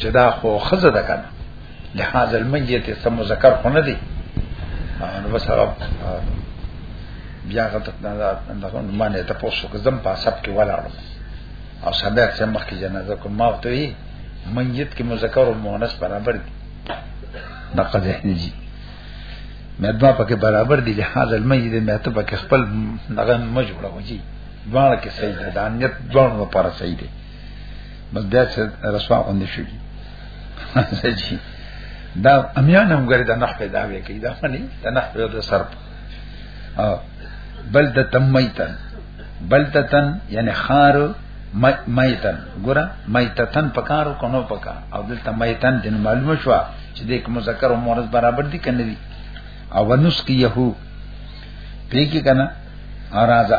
چې دا خو خزه ده کنه لهذا المیت سم مذکر خو نه دی نو بس هغه بیا غلط نه ده نو معنی ته پوسو که زم په سب کې ولاړم او سبق سم مخ کې جنازه کوم ما ته وی میت کې مذکر او مؤنث برابر دي نقد احنی جی مدما پکې برابر دي لهذا المیت مې ته پکې خپل نغن مجبوره وږي دوانه کې صحیح ده دانیت دوانه لپاره صحیح ده بس بیا چې رسوا غوندې شو دي دا امیان هم ګره د نخ پیدا وی کوي دا باندې د نخ په د سر بل د تمیتن بل تتن یعنی خار میتن ګره میتتن پکارو کنو پکا او دلته میتن د معلومه شو چې د یک مذکر او مؤنث برابر دي کنه دي او ونس کی یهو پیګی کنه ارازا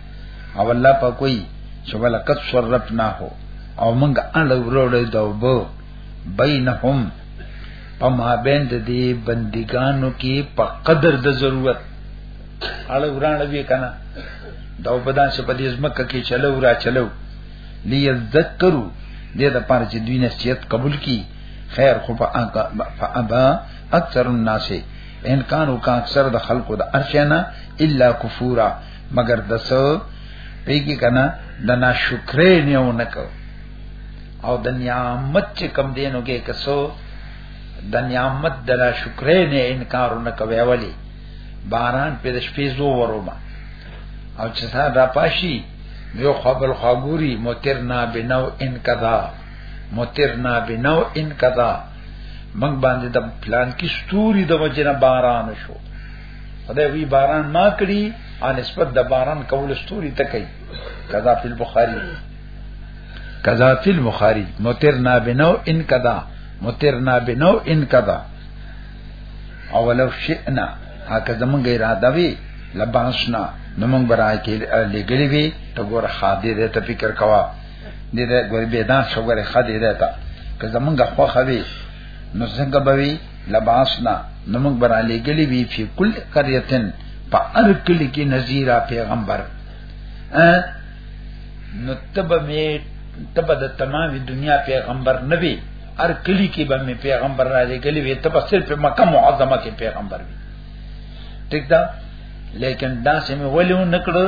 او الله په کوئی چې ولقد صرفنا هو او موږ ان وروړې دا وبو بینهم په ما بین د دې بندګانو کې په قدر د ضرورت اړه وران وی کنه دا په داسې په دې ځمکه کې چلو را چلو لیذکروا دې د پاره چې دوی نصیحت قبول کی خیر خو په ابا اکثر الناس ان کانو کا اکثر د خلقو د ارشنا الا کفورا مگر د څو پیګی کنه د ناشکرې نه ونه کو او د نعمت چې کم دینو کې کسو د نعمت د ناشکرې نه انکار نه کوي ولی باران په د شپې زو وروما او چې تا را پاشي یو خپل خاګوري مترنا بنو ان کذا مترنا بنو ان کذا من باندې د پلان کې ستوري د وجنه باران شو خدای وی باران ما کړی او نسبت د باران کول ستوري ته کوي کذا فی البخاری کذا فی البخاری مترنا بنو ان کذا مترنا بنو ان کذا او لو شئنا هکه زمونږ اراده وی لباسنا نو مونږ برای کې لګلې وی ته ګور خاده دې ته فکر کوا دې دې ګور بيدان شو ګور خاده دې ته که زمونږ خو خوي نو څنګه به وی لباسنا نو موږ برا لګلی وی فی کل قريتن په هر کلی کې نذیر پیغمبر ا نو تب می تب د تمامه دنیا پیغمبر نبی هر کلی کې به می پیغمبر را لګلی وی تب صرف مکه معظمه کې پیغمبر وی ٹھیک ده لیکن دا سمې ولیو نکړو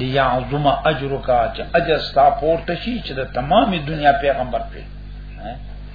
لیعظم اجرک چې اجر ستا پورته شي چې د تمامه دنیا پیغمبر پی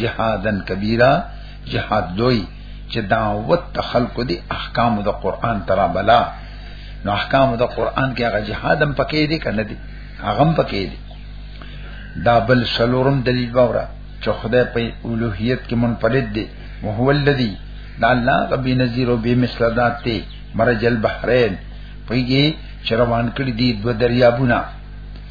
جهادن کبیره جهاد لوی چې دعوت ته خلق دي احکام د قران ترا بلا نو احکام د قران کې هغه جهاد هم پکې دي کنه دي هغه هم پکې دي دا بل سلورم دلیل باورا چې خدای په اولوہیت کې منفرد دی او هو الذی دا الله غبی نذیر او بی مثل ذات ته مرج البحرین پیږي چروان کړی دی دو دریابونه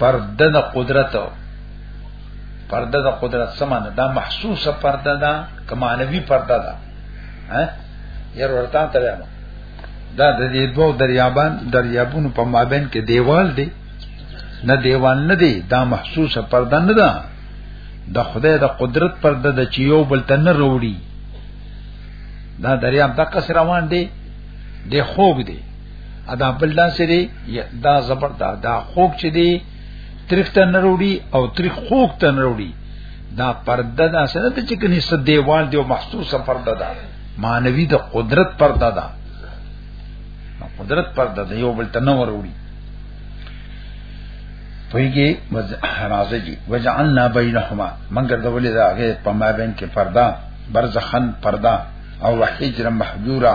پرده د قدرت پرده د قدرت سمانه دا محسوسه پرده ده کمانوي پرده ده ها ير ورته ته دا د دې دوه دریابان دریابونو په مابین کې دیوال دی نه دیوال نه دی دا محسوسه پرده نه ده د خدای د قدرت پرده د چې یو بل تن وروړي دا دریاب د کس روان دی د خوګ دی ادا بل دا سری دا زبر دا دا خوک چې دی تریخ ته نروړي او تریخ خوک ته نروړي دا پرده دا سره ته چې کني صد دیوال دی او محسوسه پرده دا مانوي د قدرت پرده دا قدرت پرده دا یو بل ته نروړي پویږي وز حرازه جی وجعلنا بینهما منګر د ولې دا هغه په ما بین کې پرده برزخن پرده او حجر محجورا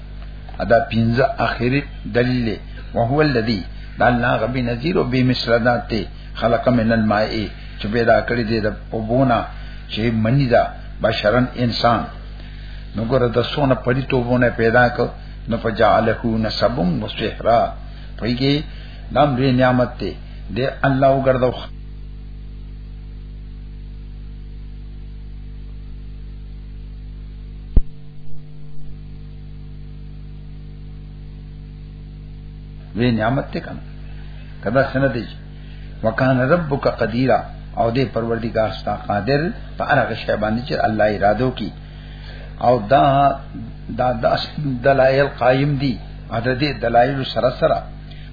ادا پینځه اخیری دلیل وهو الذی دا الله غبی نذیر او بی مثل ذات ته خلق من الماء چې پیدا کړی دی د پبونا چې منی دا بشرن انسان نو ګره د سونه پری توبونه پیدا ک نو فجعله نسبم وسحرا پېږي نام دې نعمت ته دې الله وګرځو وی نعمت ته کنه کدا سند دی وکانه ربک قدیرا او دې پروردگار ستا قادر په هغه شی باندې چې الله ارادو کی او دا دا د دلایل قائم دي عدد دلایل سره سره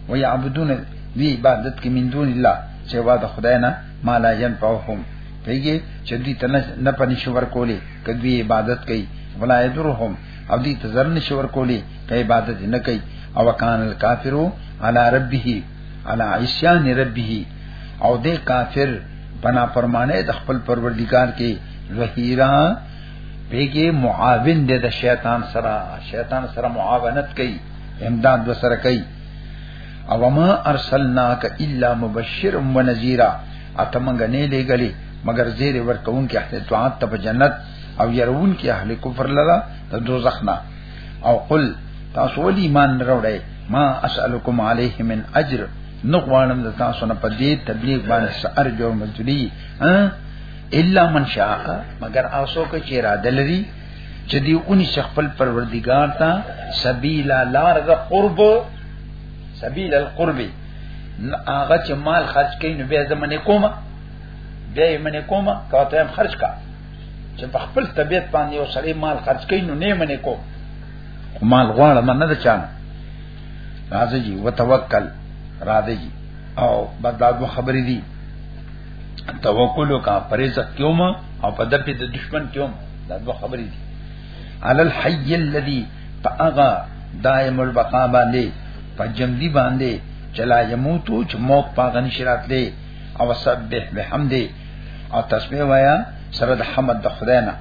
و یعبدون وی عبادت کې من دون الله چې وا د خدای نه ما لا ينفعهم پیږي چې دوی ته نه پني شور کولی کدوی عبادت کوي ولا يدرهم او دوی ته زر نه شور کولی که عبادت نه کوي او کان الکافرو علی ربه علی عصيان ربه او دې کافر بنا پرمانه د خپل پروردگار کې ظهیرا پیږي معاون دې د شیطان سره شیطان سره معاونت کوي امداد وسره کوي او ما ارسلناک الا مبشر و نذیرا اته مونږ نه لېګلې مگر زیر ورکون کې اهل طاعت ته په جنت او يرون کې اهل کفر لرا د دوزخ نه او قل تاسو ول ایمان نه راوړی ما اسالکم علیه من اجر نو غواړم د تاسو نه په دې تبلیغ باندې سر جو مزدوری الا من شاء مگر اوسو کې چې را دلري چې دی اونې خپل پروردگار ته سبیلا لار د قرب سبیل القرب هغه چې مال خرج کین نو به زمنه کومه به یې منه کومه کاته هم خرج کا چې په خپل طبیعت باندې او سړی مال خرج کین نو نه منه کو مال غواړه من نه چانه راځي جی وتوکل راځي جی او بدلا دو خبرې دي توکل کا پرېزه کیوم او په دپې د دشمن کیوم دا دو خبرې دي علی الحی الذی فاغا دائم البقا باندې فجمدی باندې چلا یموتو چې موت پاغن شرات لې او سبح بحمدی او تسبیح وایا سره د حمد د خدای نه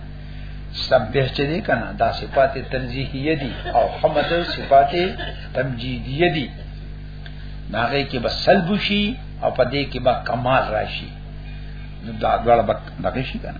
سبح چې دی کنه دا صفات تنزیهیه دي او حمد صفات تمجیدیه دي ناغه کې بس سلب شي او پدې کې با کمال راشي نو دا ډول بک دغه شي کنه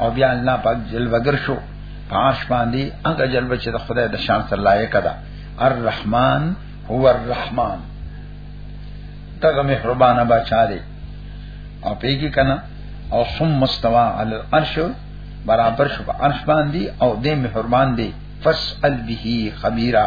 او بیا الله پاک جلوګر شو پاش باندې هغه جلب چې د خدای د شان سره لایق ده الرحمن هو الرحمن دغه مهربانه بچا دی او پیګی کنا او ثم مستوا علی العرش برابر شو عرش باندې او دې مهربان دی فسأل به خبيرا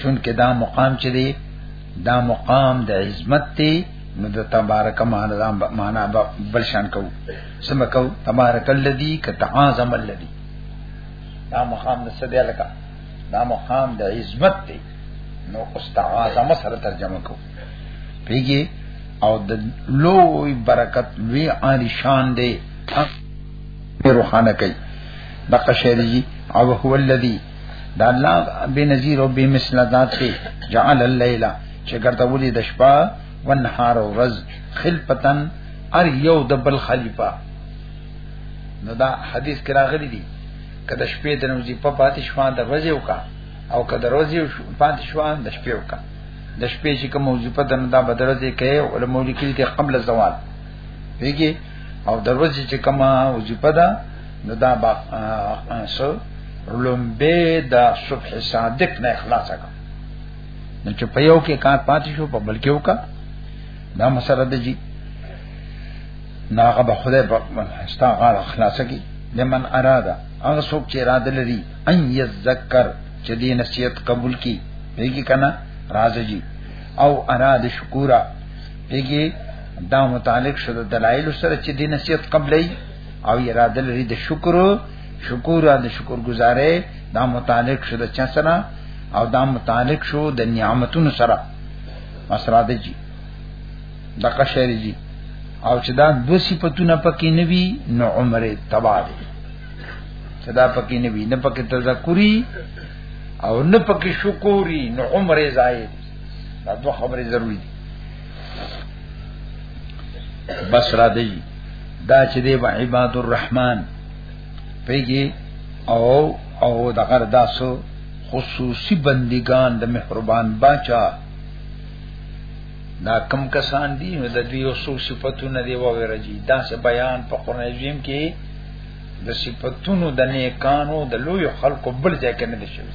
چون کې دا مقام چې دی دا مقام د عظمت دی نو د تبارک معنا دا معنا بل شان کو سم کو تبارک الذی ک تعظم الذی دا مقام د سدی لکا دا مقام د عظمت دی نو استعاظم سره ترجمه کو پیږي او د لوی برکت وی عالی شان دی روحانه کوي دغه شعر جی او هو الذی دا الله بے نظیر او بے مثل ذات ته جعل الليل چې ګرځولې د شپه ونهار او ورځ خلپتن ار یو د بل خلیفہ نو دا حدیث کې راغلی دی کله شپې د نوځي په پاتې شوان د ورځې وکا او کله ورځې پاتې شوان د شپې وکا د شپې چې کوم وظیفه د ندا بدرځي کوي علماء لیکلي قبل زوال دیږي او دروځي چې کما وظیفه ده نو دا با سو لومبه د صبح صادق نه اخلاص کا نو چې په یو کې کار پاتې شو په بل کې وکا دا مسله ده جی ناغه به خدای په استا غار اخلاص کی لمن اراده هغه څوک چې اراده لري ان یذکر چې دې نصیحت قبول کی دیږي کنه راځي او اراده شکورا دیږي دا متعلق شو د دلایل سره چې دین نصیحت قبلې او اراده لري د شکر شکر او د شکر گزارې دا متعلق شو د چا سره او دا متعلق شو د نعمتونو سره مسرا دی جی د قشری جی او چې دا دو صفاتونه پکې نه وي نو عمره تبا دی چې دا پکې نه وي نه پکې تذکری او نه پکې شکوري نو عمره زائد دا دوه خبرې ضروری دي بس را دی دا چې دی عباد الرحمن پیږي او او د غر داسو خصوصي بندگان د مهربان باچا دا کم کسان دي نو د دوی اوسو صفاتونه دی وورجی دا سه بیان په قران عظیم کې د صفاتونو د نیکانو د لوی خلقو بل ځای کې نه دي شوی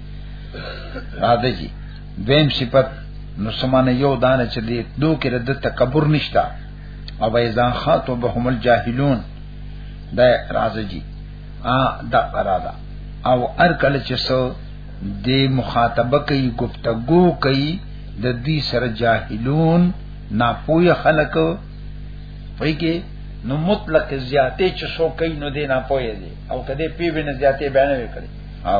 راځي جی دویم صفت نو سمانه یو دانه چې دې دو کې د تکبر نشتا او اذا خاطبهم الجاهلون دا راځي جی ا د اراده او ار کله چې سو د مخاطبه کوي گفتگو کوي د دې سره جاهلون ناپوهه خلک پوي کې نو مطلق زیاتې چې سو کوي نو دې ناپوهه دي او کده پی وینې زیاتې بیان وکړي او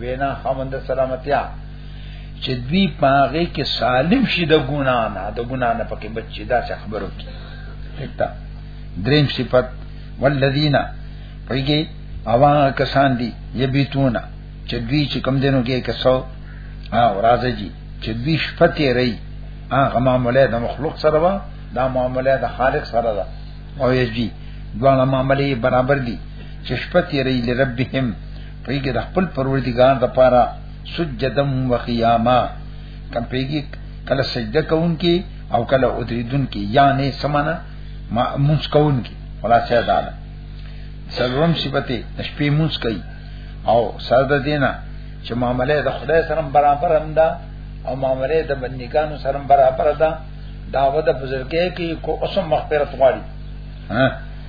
وینا خامند سلامتیا چې دوی پاغه کې سالم شي د ګنا نه د ګنا نه پکې بچي دا څه خبرو کې دتا دریم صفت والذین پرګي اوا کسان دي یبیتونا چې دوی چې کم دینو کې کسو او راځي جی چې دوی شپه تیری هغه معاملې د مخلوق سره وا دا معاملې د خالق سره ده او یجی دواړه معاملې برابر دي چې شپه تیری لربهم پیګه د خپل پروردګار د پاره سجدم و قیاما کم پیګه کله سجده کوونکی او کله ادریدونکی یعنی سمانه ما مونږ کوونکی خلاصه ده سلورم صفته شپې مونږ کوي او ساده دینا چې معاملې د خدای سره برابر انده او معاملې د بندګانو سره برابر ده داوته بزرګي کې کو اوسم مغفرت غواړي ها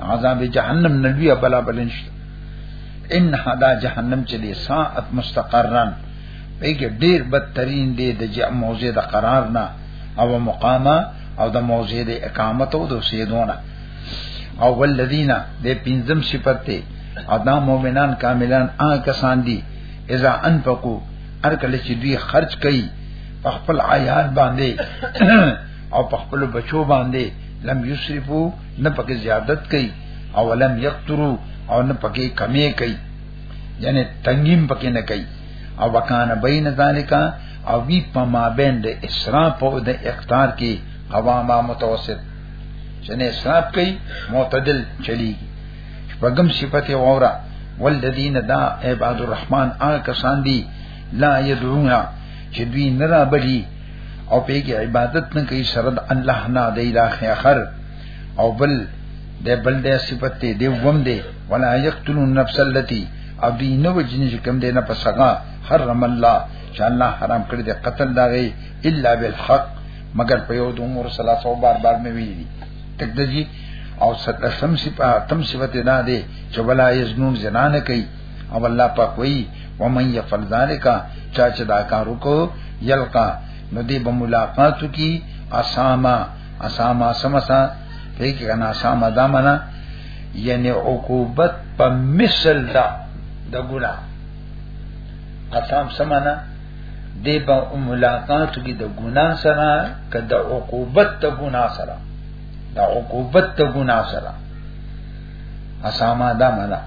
عذاب جهنم نلوی بلا بلنشت ان هدا جهنم چې دې ساعت مستقرن پیګه ډیر بدترین دی د موضع د قرار نه او مقامه او د موضع د اقامت او د سیدونه او ولذینا د پنځم صفت ته ادا مؤمنان کاملان آ کسان دي اذا انفقوا هر کله چې دوی خرج کوي په خپل عیال باندې او په خپل بچو باندې لم یسرفو نه پکې زیادت کوي او لم یقترو او نه پکې کمی کوي یعنی تنګیم پکې نه کوي او وکانه بین ذالک او وی په ما بین د اسراف او د اقتار کې قواما متوسط چنه اسراف کوي معتدل چلی شپږم صفته وره والذین دا عباد الرحمن آن کسان دی لا یدعونا چې دوی نه را بلی او په کې عبادت نه کوي سره د الله نه د اله اخر او بل د بل د صفت دی دی وم دی ولا یقتلون النفس التي او دی نو وجنی چې کوم دی نه پسغه حرم الله چې الله حرام کړی دی قتل داغي الا بالحق مگر په یو د عمر ثلاثه او بار بار مې ویلي تک دجی او ستسم صفه تم صفت نه دی چې ولا یزنون زنا نه کوي او الله پاک وی ومن يفعل ذلك چا چې دا کار وکړو یلقا نو دې به ملاقات کی اساما اساما سمسا دې کې کنه اساما دا معنا یعنی عقوبت په مثل دا د ګنا قسم سمانا دې په ملاقات کی د ګنا سره کده عقوبت د ګنا سره د عقوبت د ګنا سره اسامه دا مانا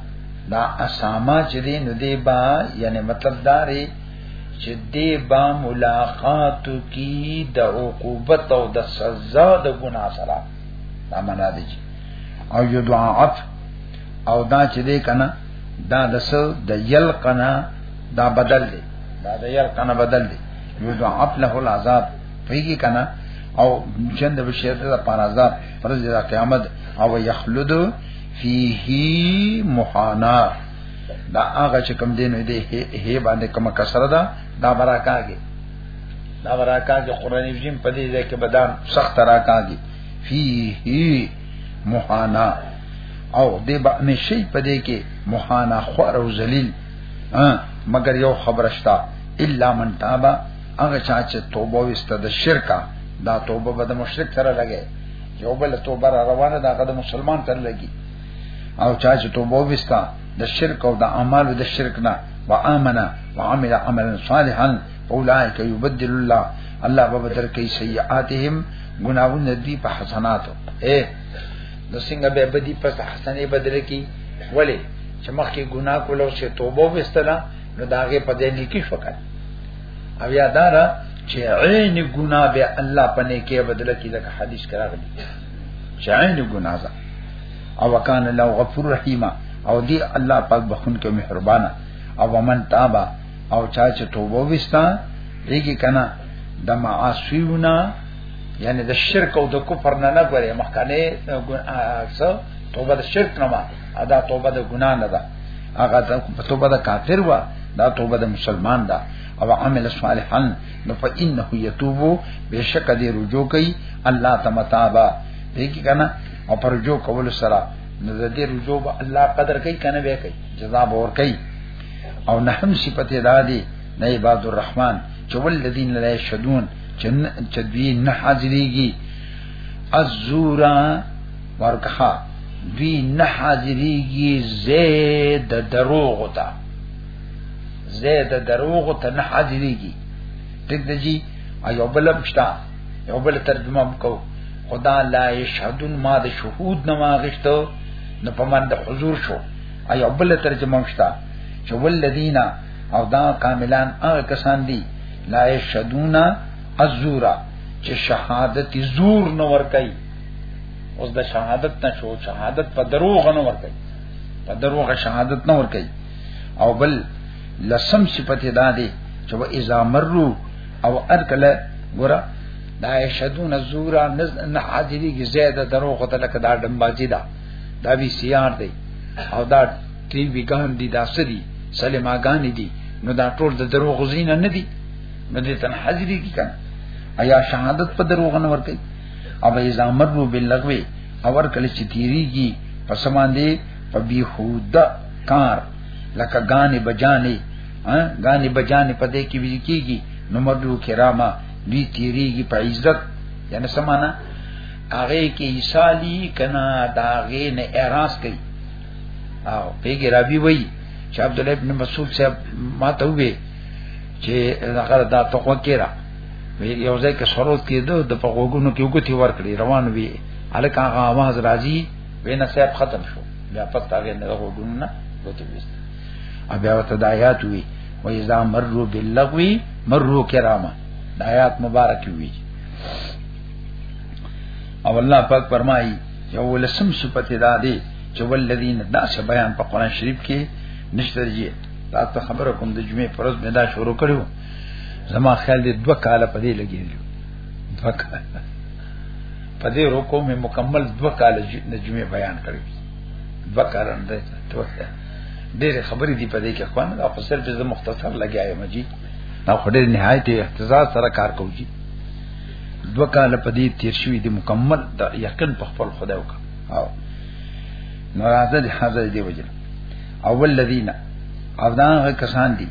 دا اسامه چې دی نو دی با یعنی مطلب دا دی چې دی با ملاقات کی د عقوبت او د سزا د ګنا سره دا مانا دی او یو دعاعت او دا چې دی کنه دا د سر د یلقنا دا بدل دی دا د یلقنا بدل دی یو دعاعت له العذاب پیږي کنه او چند بشیر ته پر عذاب پرز دا قیامت او یخلد فیه محانا دا هغه چې کم دینو دی هه باندې کومه کسره ده دا براکاږي دا براکاږي قران کریم په دې ځای کې بدان سخت راکاږي فیه محانا او دې به نشي په دې کې محانا خور او ذلیل مگر یو خبرشتا الا من تابا هغه چا چې توبه وسته د شرکا دا توبه به د مشرک سره لګي یو بل توبه را روانه ده هغه د مسلمان سره لګي او چا چې توبه وسته د شرک او د اعمال د شرک نه وآمنا وعمل عملا صالحا اولئک یبدل الله الله به بدل کوي سیئاتهم ګناہوں دی په حسناتو اے نو څنګه به بدی پس حسنې بدل کی ولی چې مخکې ګناه کولو چې توبه وستله نو داغه په دې نیکی شو کړ او یا دارا چې عین ګنا به الله پنه کې بدل کې لکه حدیث کراغلی چې عین ګنا ده او وکان الله غفور رحیم او دی الله پاک بخون کې مهربانا او ومن تابا او چا چې توبه وستا دیږي کنه د معاصیونا یعنی د شرک او د کفر نه نه غره مخکنه توبه د شرک نه ما ادا توبه د ګنا نه ده هغه ته توبه د کافر وا دا توبه د مسلمان ده او عمل صالحا نو فإنه يتوب بشک دې رجوع کوي الله تمتابا دې کی کنه او پر رجوع کول سره نو دې رجوع به الله قدر کوي کنه به کوي جزا به ور کوي او نه هم صفت ادا دي نه عباد الرحمن چې ولذین لا یشهدون چې دوی نه حاضرېږي الزورا ورکه دوی نه حاضرېږي زید دروغ ته زید دروغ ته نه حاضرېږي ټیک دی جی ایو بل مشتا یو بل ترجمه کو خدا لا یشهدون ما د شهود نه ماغشتو نو په من د حضور شو ایو بل ترجمه مشتا چې ولذینا او دا کاملان هغه کسان دي لا یشهدون الزورا چې شهادت زور نه ور کوي اوس د شهادت نه شو شهادت په دروغ نه ور کوي په دروغ شهادت نه ور کوي او بل لسم صفته دا دی چې و اذا مرو او ارکله ګره دا شهدون زورا نه حاضری کی زیاده دروغ ته لکه دا دمباجی دا دا وی سیار دی او دا ټي وی ګان دي دا سدي سلمہ ګان دي نو دا ټول د دروغ زینه نه دي نو دې تن حاضری کی کنه ایا شهادت په دروغ نه ور کوي او به اذا مرو باللغو اور کله چې تیریږي پس باندې په بیحود کار لکه غانې بجانې ها غانې بجانې په دې کې ویل کیږي نو مرو کراما دوی تیریږي په عزت یعنی سمانا هغه کې ایصالی کنا داغه نه اعتراض کوي او پیګی رابی وای چې عبد الله ابن مسعود صاحب ما ته وې چې هغه دا تقوا کړه یو ځای کې شروط کېدو د په غوګونو کې وګتی ورکړي روان وي الکه هغه आवाज راځي وینا صاحب ختم شو بیا پته غي نه غوګونو نه وته وست بیا وته د آیات وی و اذا مروا باللغو مروا کراما د آیات مبارک وی او الله پاک فرمایي یو لسم صفت دا دی چې ولذین دا څه بیان په قران شریف کې نشته جی تاسو خبرو کوم د جمعې پرځ مې دا شروع کړو زما خیال دې دوه کاله په دې لګېدل دوه کاله په دې رکو مې مکمل دوه کاله نجمه بیان کړې دوه کاله نه دوه ډېر خبرې دي په دې کې خوان او خسر به زه مختصر لګیایم مجي دا خو ډېر نهایت احتزاز سره کار کوي دوه کاله په دې تیر شوې دي مکمل د یقین په خپل خدای وکړه او نو راځه دې حاضر دی وجه اول الذين او دا کسان دي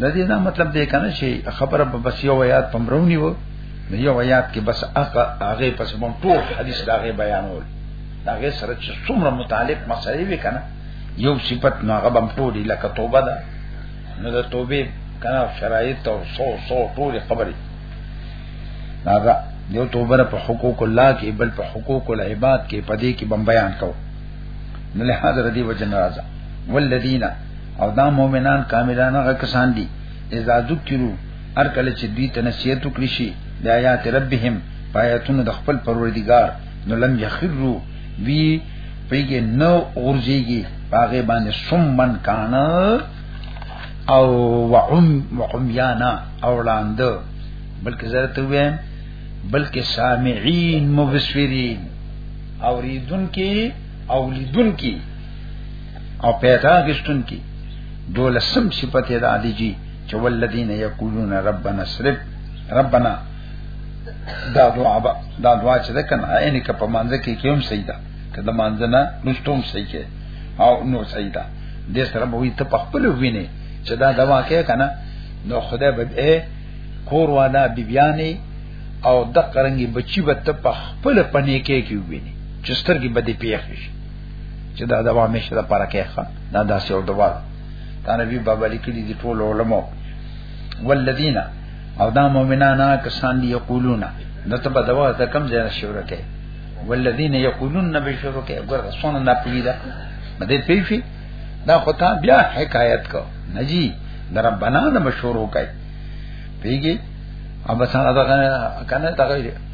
د دې دا مطلب دی کنه چې خبره په بس یو آیات پمرونی وو نو یو آیات کې بس هغه هغه پس مون ټول حدیث دا غي بیانول دا غي سره چې څومره متعلق مسلې وی کنه یو صفت نو هغه بم ټول لکه توبه ده نو د توبې کنه شرایط او سو سو ټول خبرې دا یو توبه په حقوق الله کې بل په حقوق العباد کې پدې کې بم بیان کو نو له حاضر دی وجه ناراضه والذین او دا مؤمنان کاملان هغه کسان دي اذا ذکرو هر کله چې دوی ته نصیحت وکړي شي د آیات ربهم پایتونو د خپل پروردگار نو لم یخرو وی پیګه نو ورځيږي هغه باندې سمن کان او وعم وعميانا او لاند بلکې زره ته ویم بلکې سامعين مبصرين اوریدونکو اولیدونکو او پیدا غشتون کی دولسم صفت د علی جی چې ولذین یقولون ربنا صرف ربنا دا دعا با دا دعا چې ده کنه عین ک په مانځ کې کېم سیدا کله مانځ نه نشتوم سیکه او نو سیدا د سره به وي ته په خپل ویني چې دا دوا کې کنه نو خدای به اے کور والا بیبیانی او د قرنګي بچی به ته په خپل پنه کې کې ویني چې سترګې به دې پیښ شي چې دا دوا مشه د پاره کې ښه دا داسې او دوا دا نبی بابا لیکلي دي ټول علماء والذین او دا مؤمنان کسان دی یقولون دته په دوا ته کم ځای شروع کې والذین یقولون نبی شروع کې ګور سونه نه پیدا مده پیفي دا خطا بیا حکایت کو نجی در ربنا نه مشورو کوي پیږي اب څنګه دا کنه دا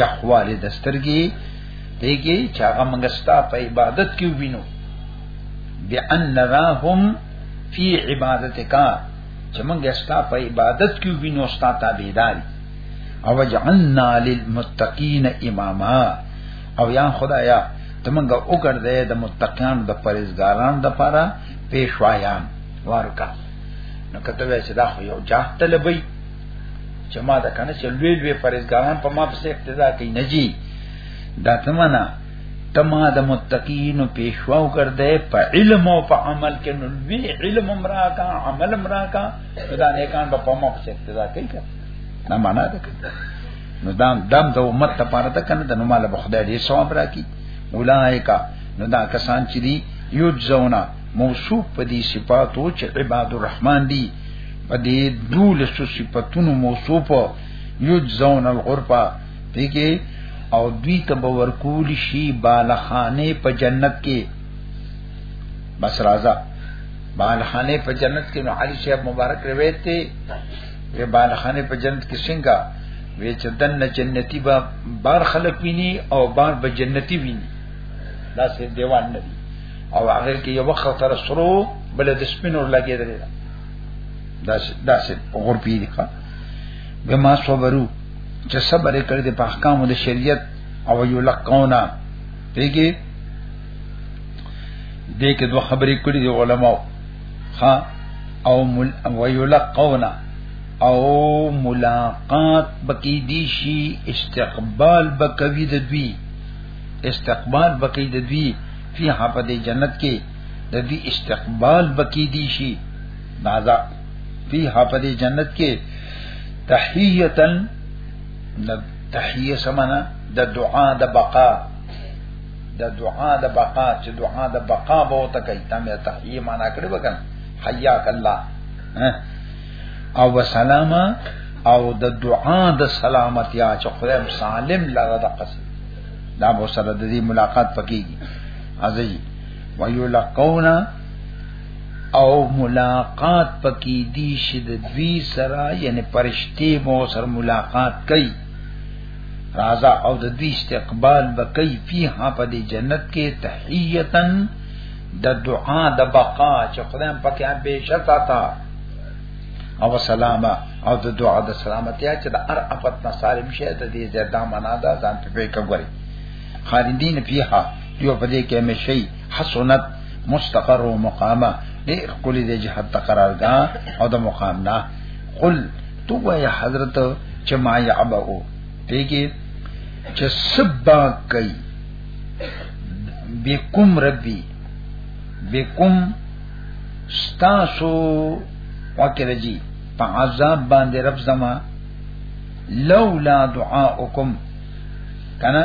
یحواله د سترګي دیږي چې هغه موږ ستا په عبادت کې وینو بأن نراهم فی عبادتک چې موږ ستا په عبادت کې وینو ستا تابعداري او جعلنا للمتقین اماما او یا خدایا ته موږ وګرځې د متقین د پرهیزګاران د پاره پیشوایان ورکا نو کته وای چې دا خو یو جاه طلبي چې ما دا کنه چې لوی لوی پرېزګاران په ما پسې اقتدا کوي نه جی دا تمنا تما د متقین پیشوا وکړدې په علم او په عمل کې نو لوی علم امرا کا عمل امرا کا دا نه کان په ما پسې اقتدا کوي نه معنا ده نو دام دام د امت لپاره ده کنه د نو مال به خدای دې ثواب راکړي اولایکا نو دا کسان چې دي یوځونه موصوف په دې صفاتو چې عباد الرحمن دي په دې دولس صفاتونو موصوف یجزون الغرفه دیږي او دوی ته به ورکول شي بالخانه په جنت کې بس راځه بالخانه په جنت کې نو علي شیخ مبارک روایت دی وی بالخانه په جنت کې څنګه وی چې دنه جنتی به بار خلق ویني او بار به جنتی ویني دا سه دیوان نه دی او هغه کې یو وخت تر سرو بل د سپینور لګیدل داس داس غور پی دي ښا بما صبرو چې صبر کړی د احکام د شریعت او یو لقونا دیږي دې کې دوه خبرې کړې دي علماو ها او مل او یو لقونا او ملاقات بکی دی شي استقبال بکوي د دوی استقبال بکی د دوی فی حفظ جنت کې د دې استقبال بکی دی شي نازا فی حفظ جنت کې تحیتن د تحیه سمانا د دعا د بقا د دعا د بقا چې دعا د بقا به وته کوي تم تحیه معنا کړی وکړه حیاک الله او وسلاما او د دعا د سلامتیا چې خدای سالم لره د قصد دا به سره د دې ملاقات پکېږي ازي ويلقون او ملاقات پکې دي چې د دوی سره یعنی پرشتي مو سره ملاقات کوي رازا او د دوی استقبال بکې فيها په دې جنت کې تحیتن د دعا د بقا چې خدای پکې همیشه تا تا او سلامه او د دعا د سلامتیا چې د هر افت نه سالم شه ته دې زړه معنا ده ځان په کې کوي خالدین فیها یو په دې کې مشي حسنت مستقر و مقامه ډیر کلی د جهاد تقرارګا او د مقام نه قل تو یا حضرت چې ما یعبو پیګي چې سبا کوي بكم ربي بكم ستاسو وکړه جی په عذاب باندې رب زما لولا دعاءکم کنه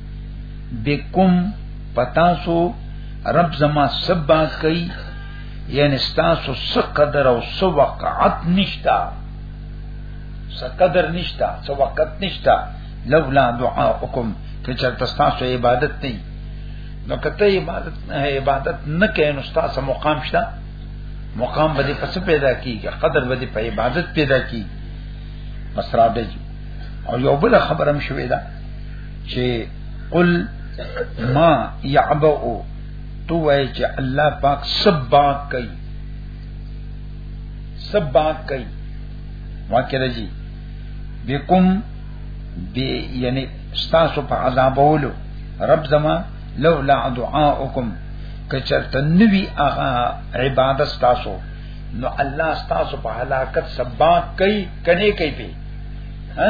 بكم پتاسو رب زما سبا کوي یعنی ستاسو څه قدر او څه وقعت نشتا څه قدر نشتا څه وقت نشتا لولا دعاءکم که چرته ستاسو عبادت نه نو کته عبادت نه عبادت نه کین نو ستاسو مقام شته مقام به پس پیدا کیږي قدر به په عبادت پیدا کیږي مسرابه او یو بل خبرم شوې ده چې قل ما يعبو تو وای چې الله پاک سبا کوي سبا کوي واکره جی بكم بی یعنی ستاسو په عذابولو رب زما لولا دعاءکم کچرته نوی هغه عبادت تاسو نو الله تاسو په هلاکت سبا کوي کني کوي په ها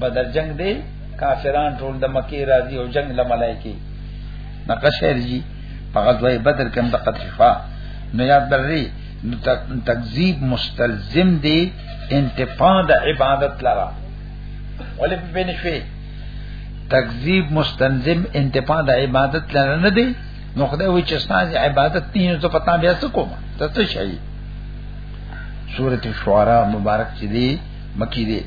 بدر جنگ دی کافران ټول د مکی راضی او جنگ له ملائکی نقشه رجی په غزوه بدر کې هم د قتل شفا نو یاد درې نو تکذیب مستلزم دی انتفاع د عبادت لرا ولې په بین شوي تکذیب مستلزم انتفاع د عبادت لرا نه دی نو خدای وی چې ستاسو عبادت نه نو پتا بیا څه کوم ته څه شي سورته شعراء مبارک چې دی مکی دی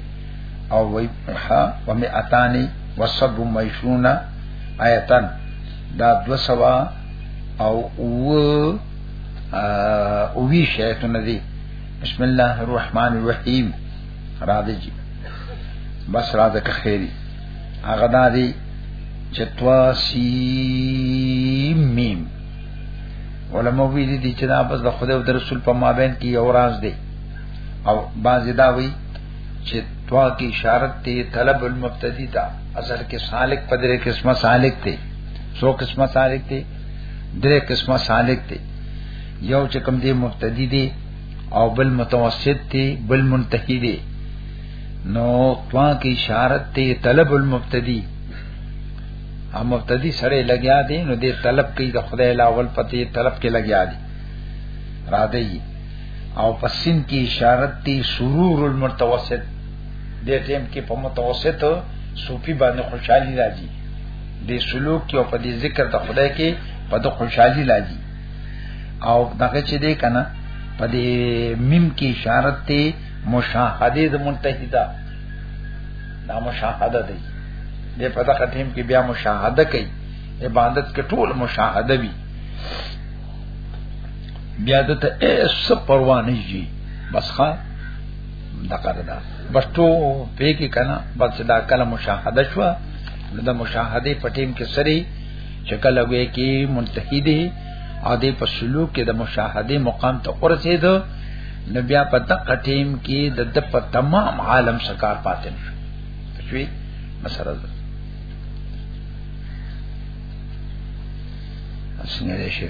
او وی ها و می اتانی و سب میشون آیتن دا دو سوا او او او وی شیطان دی بسم الله الرحمن الرحیم را دی جی بس را دی که خیری آغا دا دی چې تواسیم میم علماء ویلي دي چې دا بس د خدای او د رسول په مابین کې یو راز دی او باز دا وی چې توا کی اشارت ته طلب المبتدی تا اصل کې سالک په درې قسمه سالک ته سو قسمه سالک ته درې قسمه سالک ته یو چې کوم دی مبتدی دی او بل متوسط دی بل منتهی دی نو توا کی اشارت ته طلب المبتدی او مبتدی سره لګیا دی نو دې طلب کوي د خدای لاول پتی طلب کې لګیا دی را دی او په سین کې اشارت دی سرور المتوسط د ټیم کې په متوسط صوفي باندې خوشحالي راځي د سلوک کې او په دې ذکر د خدای کې په د خوشحالي راځي او دغه چې دی کنه په دې میم کې اشارت دی مشاهده د منتهیدا دا مشاهده دی د په دغه ټیم کې بیا مشاهده کوي عبادت کې ټول مشاهده وي بیا دته اس پروا نه جی بس ښا دغه ده بس ټو په کې کنه بس دا کله مشاهده شو دا مشاهده په ټیم کې سری شکل وې کې منتهی دی او دې په سلوک کې د مشاهده مقام ته ورسېد نو بیا په دغه ټیم کې د د په تمام عالم سکار پاتې نشو شوي مسره ده اسنه دې شي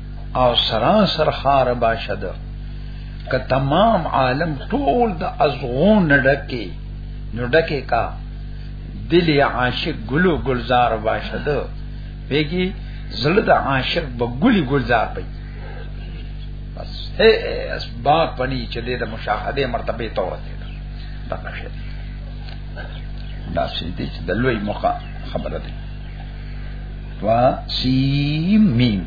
او سراسر خار باشه ده که تمام عالم ټول د ازغون ډکه نو ډکه کا دل عاشق ګلو گلزار باشه ده پیګي زړه د عاشق به ګلی گلزار پي بس هي اسباب پني چې د مشاهده مرتبه ته ورته ده دا څه دي چې د لوی مخه خبره ده وا سیم میم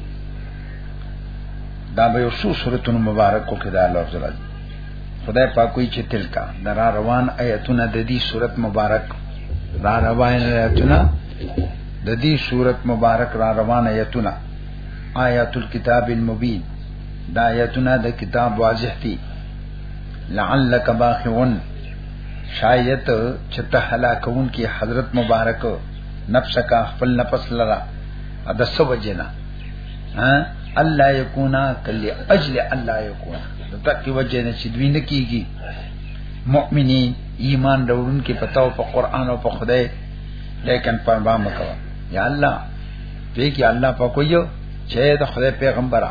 دا به یو څو سورتونو مبارکو کې دا لفظ راځي خدای پاک کوئی چې تلکا درا روان آیتونه د دې صورت مبارک را روان آیتونه د دې صورت مبارک را روان آیتونه آیات الكتاب المبین دا آیتونه د کتاب واضح دي لعلک باخون شاید چې ته هلاکون کې حضرت مبارک نفس کا خپل نفس لرا د سو جنا ها الله یکونا کل اجل الله یکونا د تک وجه نه چې دوی نه کیږي مؤمنی ایمان ډورون کې پتاو په قران او په خدای لیکن په با مکو یا الله دې کې الله په کویو چې د خدای پیغمبره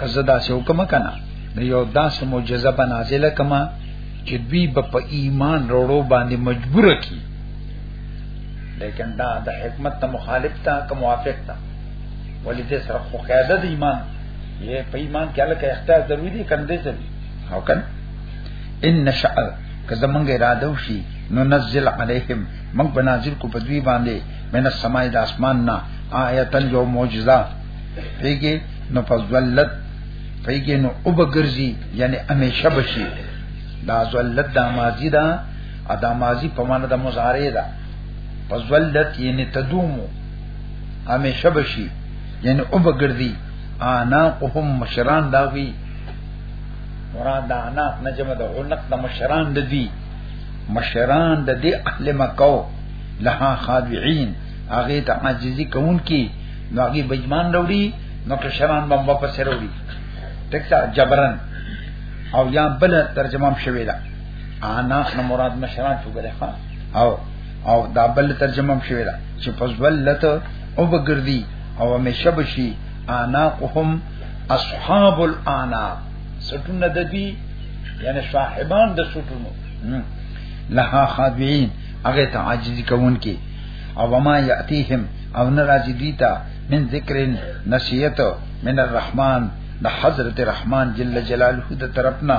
کزه دا سه حکم کنا نو یو داس معجزه به نازله کما چې دوی په ایمان وروړو باندې مجبور کی لیکن دا د حکمت ته مخالف تا که موافق تا ولی دې سره خو قاعده د ایمان یې په ایمان کې الکه اختیار ضروری دي کندې ضروری او کن ان نشأ که زمونږ اراده وشي نو نزل علیهم موږ بنازل کو په دوی باندې من السماء د اسمان نه آیتا یو معجزه پیګه نو فزلت پیګه نو وبګرځي یعنی همیشه بشي دا زلت د ماضی دا ادا ماضی په معنی د مضارع ده فزلت یعنی تدوم همیشه بشي یعنی او بغردي انا قهم مشران داوی مراد دا انا نجم د علق د مشران د دی مشران د دی اهل مکو لها خاضعين هغه ته عاجزي کوون کی نو هغه بجمان وروړي نو که شران بم واپس وروړي تکتا جبرن او یا بل ترجمه هم شوی ده انا نه مراد مشران شو ګره او او دا بل ترجمه هم شوی دا چې فزولت او بغردی او همیشه بشي انا قهم اصحاب الانا سټون د دې یعنی صاحبان د سټونو لها خادعين هغه ته عاجزي کوونکې او وما ياتيهم او ناراضي دي تا من ذکر نصیحت من الرحمن د حضرت رحمان جل جلاله د طرفنا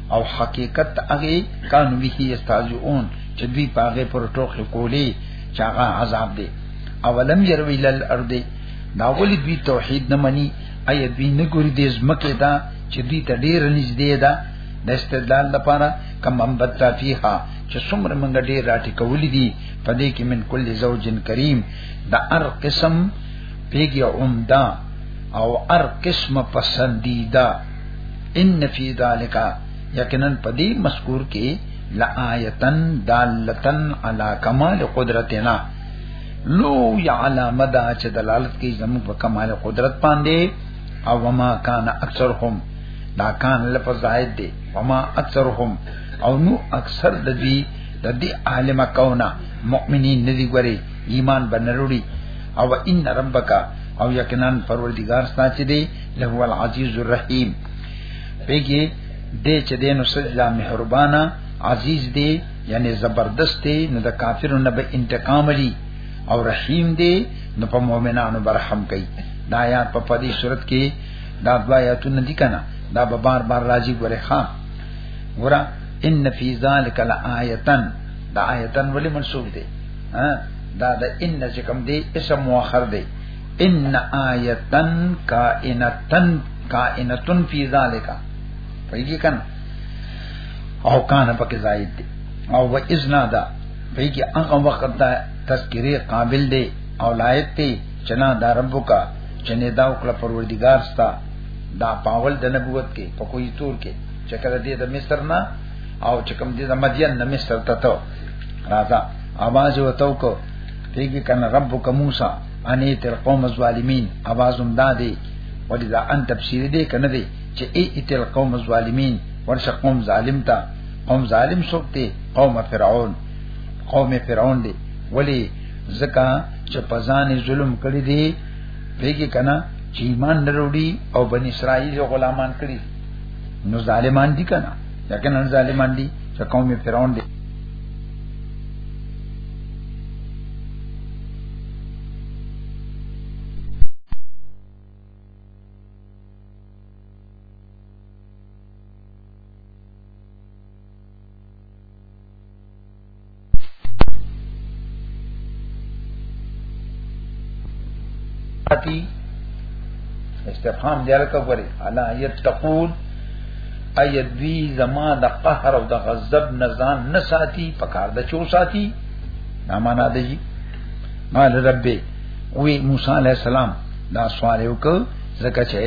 او حقیقت هغه کانو به یستازون چې دوی پاغه پر ټوخه کولی چې هغه عذاب دی اولم يرو الى الارض دا ولي دوی توحید نه مني اي دوی نه ګوري د زمکه دا چې دوی ته ډیر نږدې ده د استدلال لپاره کم امبتا فیها چې څومره موږ ډیر راټی کولې دي په دې کې من کل زوجن کریم دا هر قسم پیګي عمده او هر قسم پسندیده ان فی ذالک یقینا پدی مذکور کې لآیتن دالتن علی کمال قدرتنا لو یا علامه دا چې دلالت کوي زموږ په کمال قدرت باندې او وما کان اکثرهم دا کان لفظ زائد دی وما اکثرهم او نو اکثر د دې د دې عالم کونه مؤمنین ندی ګوري ایمان بنروړي او ان ربک او یقینا پروردگار ستا چې دی له هو العزیز الرحیم پیګه دې چې دینو سجدا مهربانا عزیز دی یعنی زبردست دی نو د کافرو نه به انتقام لري او رحیم دی نو په مؤمنانو برحم کوي دا یا په پدی صورت کې دا دوا یا تو ندی کنه دا به بار بار راځي ګوره ها ګوره ان فی ذلک لآیتن دا آیتن ولی منصوب دی ها دا د ان چې کوم دی اسم مؤخر دی ان آیتن کائنتن کائنتن فی ذالک پیږي کنه او کان پکې زائد دی او و اذنا دا پیږي هغه وخت دا تذکری قابل دی او لایق دی چنا دا رب کا چنه دا او کله پروردگار ستا دا پاول د نبوت کې په کوی تور کې چې کله دې د مصر نه او چې کوم دې د مدین نه مصر ته ته راځه اواز وتاو کو پیږي کنه رب کا موسی اني تر قوم الظالمین आवाज هم دادي ولې دا ان تفسیر دی کنه دی چې ای اتل قوم الظالمین ورشه قوم ظالم تا قوم ظالم څوک دی قوم فرعون قوم فرعون دی ولی زکا چې پزان ظلم کړی دی پیګی کنا چې ایمان نروړي او بن اسرائیل غلامان کړی نو ظالمان دي کنا یقینا ظالمان دي چې قوم فرعون دی اتي استفهام دی لکه غوري الا يتقون ايت دوی زما د قهر او د غضب نزان نه ساتي پکار د چو ساتي دا معنا دی قال ربي وی موسی علی السلام دا سوال وکړ زکه چې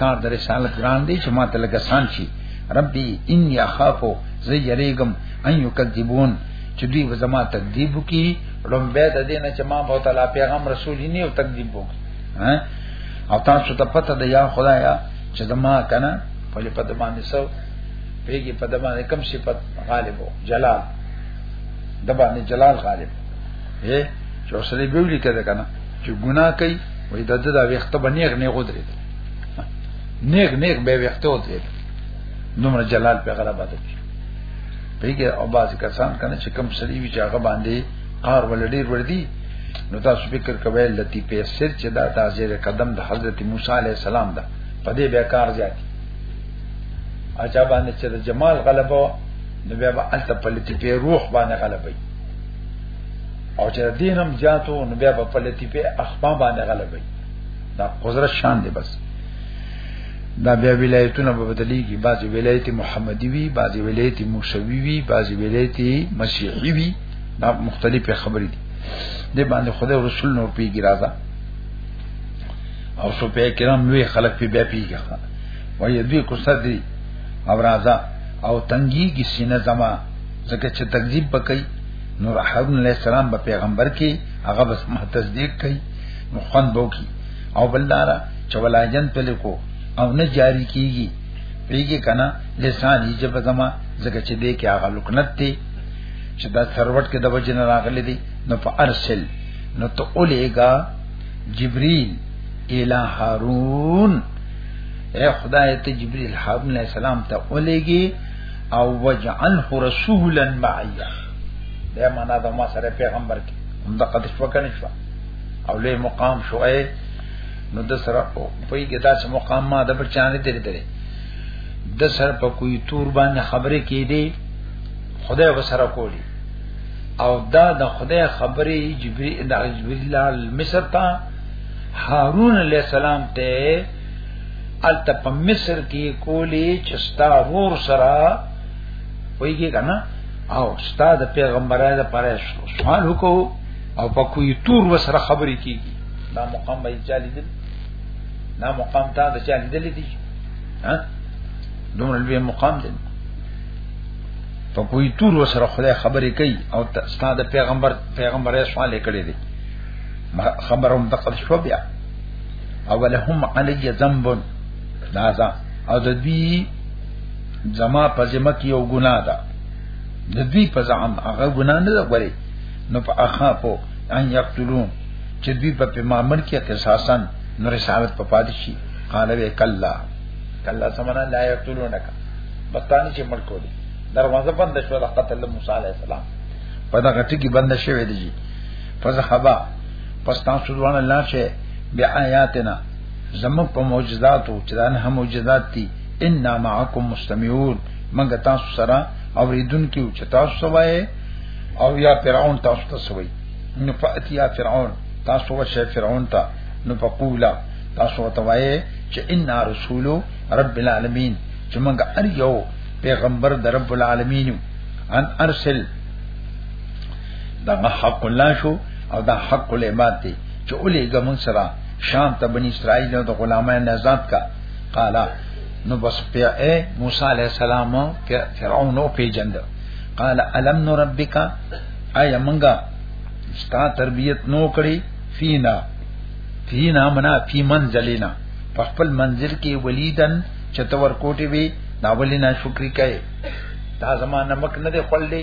کار د رسالت ګران دی چې ماته لګ سان شي ربي ان يخافو زي يريګم ان يكذبون چې دوی به زما تکذیب وکي لومبه د دې نه چې ما به تعالی پیغام رسول نه او تکذیب وکي او تاسو ته پته ده یا خدایا چې زما کنه په لپاره باندې سو پیږي په دمانه کم صفت غالبو جلال د باندې جلال غالب هي چې اوسلې به ویل کېده کنه چې ګناه کوي وې د دې د وخت باندې غنې غوډري نیک نیک به وخت وته نومره جلال په غلبه ده پیګه او باز کسان کنه چې کم سړي وی چې هغه باندې قار ولډي وردي نو تاسو فکر کوئ لتی په سر چې دا تاجر قدم د حضرت موسی علی السلام ده په دې به کار زیات اچا باندې چې جمال غلبه نو بیا به الته په لطیفه روح باندې غلبي او چې دین هم زیاتو نو بیا په لطیفه اخبا باندې غلبي دا قدرت شان دی بس دا بیا ولایتونه به بدلیږي بعضی ولایت محمدي وي بعضی ولایت موسوي وي بعضی ولایت مسیحي وي دا مختلفه خبرې دي دې باندې خدای رسول نور پیږي راځه او سو په کرام لوی خلک په بیا پیږي وایي دوی کو صدري او رازا او تنګي کی سینه زما زکه چې تکذیب وکي نور حرون علیہ السلام به پیغمبر کې هغه بس تصدیق کوي نو خوان بو کی او بلدارا چې ولاجن په لیکو او نه جاری کیږي پیږي کنا لسان یې جب زما زکه چې دې کې هغه لکنت دی چې دا سروټ کې د وجن راغلي دي نو په ارسل نو ته اولېګا جبريل الى هارون اے خدای ته جبرئیل حبیب علیہ السلام ته ولېږي او وجعله رسولا معیا دا معنا د ما سره پیغمبر کې هم د قدش وکنه شو او له مقام شو اے نو د سره په یګه داس مقام ما د بچانه درې درې د سر په کوی تور باندې خبرې کې دي خدای وسره کولی او دا د خدای خبرې جبرئیل د جبرئیل مصر ته هارون علیہ السلام ته الته په مصر کې کولی چې ستا رور سره ویږي کنه او ستا د پیغمبرانو لپاره سوال وکاو او په کوی تور وسره خبرې کیږي دا مقام به چالي دي دا مقام ته د چالي دي دي ها دومره لوی مقام دی په کوی تور وسره خدای خبرې کوي او ستا د پیغمبر پیغمبرانو سوال کړي دي خبرهم دقل شو بیا اولهم علی ذنب نازا او د دې زما په ذمہ کې یو ګناه ده د دې په ځام هغه ګناه نه ده غوري نو په اخافو ان یقتلون چې دوی په پیغمبر کې قصاصا نو رسالت په پاتې شي قال وی کلا کلا سمنا لا یقتلونک بستانی چې مړ کړی دروازه بند شو د قتل موسی علی السلام په دغه ټکی بند شوی دی فذهبا پس تاسو دوانه لا شي بیا آیاتنا زموږ په معجزاتو چې دا نه معجزات دي ان معکم مستمعون موږ تاسو سره اوریدونکو چې تاسو سوای او یا فرعون تاسو ته سوای نو فاتیا فرعون تاسو ورشه فرعون ته نو فقولا تاسو ته وایي چې ان رسول رب العالمین چې موږ ار یو پیغمبر د رب العالمین ان ارسل دغه حق الله شو او دا حق العباد دی چې اولې ګمون سره شام ته بنی اسرائیل او د غلامانو آزاد کا قال نو بس په اے موسی علی السلام کې فرعون او پیجند قال الم نو ربک ایا منګه ستا تربیت نو کړی فینا فینا منا فی منزلنا په خپل منزل کې ولیدن چتور کوټي وی ناولینا شکر کوي دا زمانه مک نه دی خللی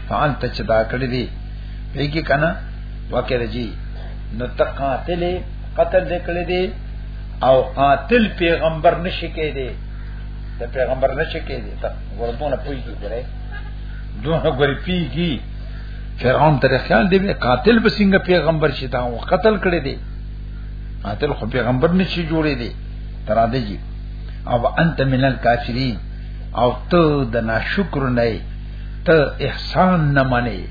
فعل ته چې دا کړی دی پیګی کنه وکړه جی نو تقاتل قتل دکړی دی او قاتل پیغمبر نشی کې دی ته پیغمبر نشی کې دی ته وربونه پویږي ګره دوه ګری پیګی فرعون تر خیال دی قاتل به څنګه پیغمبر شي دا قتل کړی دی قاتل خو پیغمبر نشي جوړی دی تر دې جی او انت من الکافرین او ته د ناشکر نه ته احسان نه منې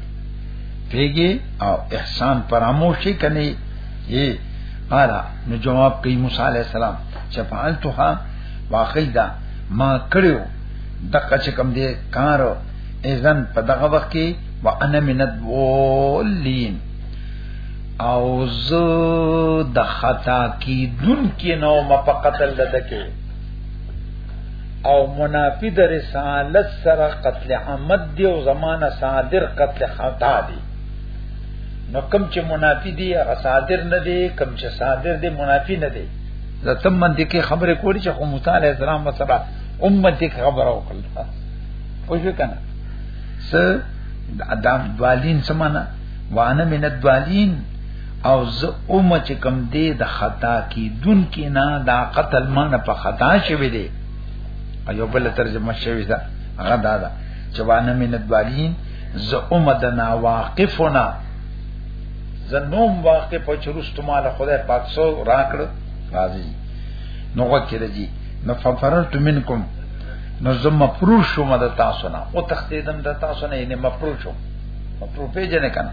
پیګي او احسان فراموشي کني یي قال نو جواب کوي موسی عليه السلام چې فعلتها واقعي دا ما کړو دغه چې کوم دې کار اذن په دغه وخت کې وانا من الضالين او زه د خطا کی دن کې نو ما په قتل لته کې او منافی د رسالت سره قتل عمد دی او زمانه صادر قتل خطا دی نو کم چې منافی دی هغه صادر نه دی کم چې صادر دی منافی نه دی زتم منطقي خبره کولی چې خو موسی عليه السلام مثلا امتی خبره وکړه پوه شو کنه س دا دوالین سمانا وانا من الدوالین او زه اوم چې کم دې د خطا کی دن کی نه دا قتل مانه په خطا شوی دی ایو بل ترجمه شوی دا غدا دا چې وانه من الدوالین زه اوم د نا واقفنا زه نوم واقف په چرست مال خدای پاک سو راکړ راضی نو وکړه راځي نو ففررت منکم نو زه مفروض شوم د تاسو نه او تختیدم د تاسو نه یې مفروض شوم مفروض پیژنې کنه